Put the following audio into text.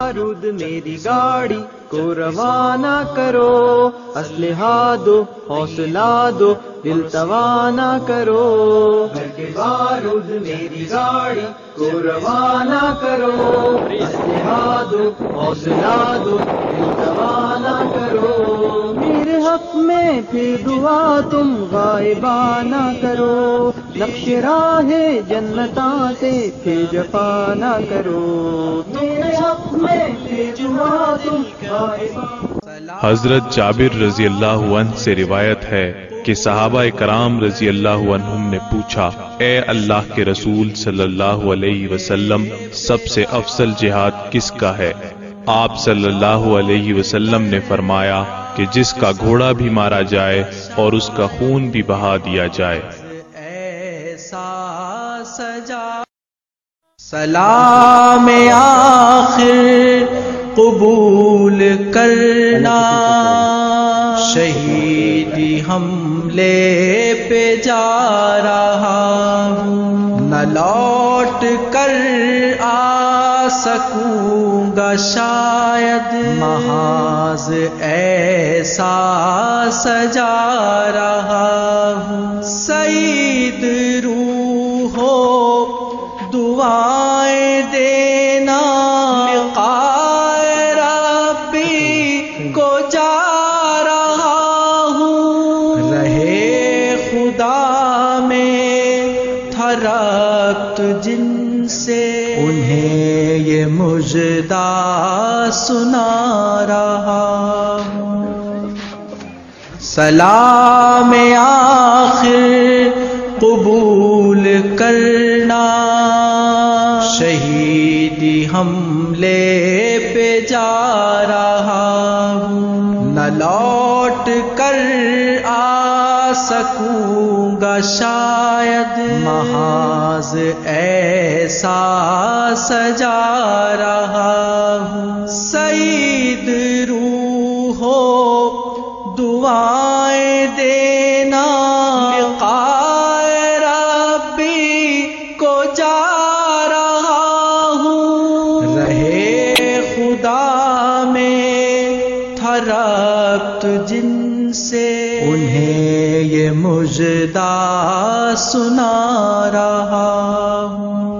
بارود میری گاڑی کو روانہ کرو اسلحہ دو حوصلہ دو دل توانہ کرو بارود میری گاڑی کو روانہ کرو اسلحہ دو حوصلہ دو دل توانہ کرو میرے حق میں پھر دعا تم غائبانہ کرو نقش راہ جنتا سے پھر جفا نہ کرو حضرت جابر رضی اللہ عنہ سے روایت ہے کہ صحابہ کرام رضی اللہ عنہم نے پوچھا اے اللہ کے رسول صلی اللہ علیہ وسلم سب سے افضل جہاد کس کا ہے؟ آپ صلی اللہ علیہ وسلم نے فرمایا کہ جس کا گھوڑا بھی مارا جائے اور اس کا خون بھی بہا دیا جائے۔ سجا۔ سلام آخر قبول کرنا۔ شہیدی حملے پہ جا رہا نہ لوٹ کر آ سکوں گا شاید۔ محاذ ایسا سجا رہا دعائیں دینا ربی کو جا رہا ہوں۔ رہے خدا میں تھا ربط جن سے انہیں یہ مجدہ سنا رہا ہوں۔ سلام آخر قبول کرنا شہیدی حملے پہ جا رہا ہوں۔ نہ لوٹ کر آ سکوں گا شاید۔ محاذ ایسا سجا رہا ہوں۔ سعید روح ہو دعائیں رات جن سے انہیں یہ مجدہ سنا رہا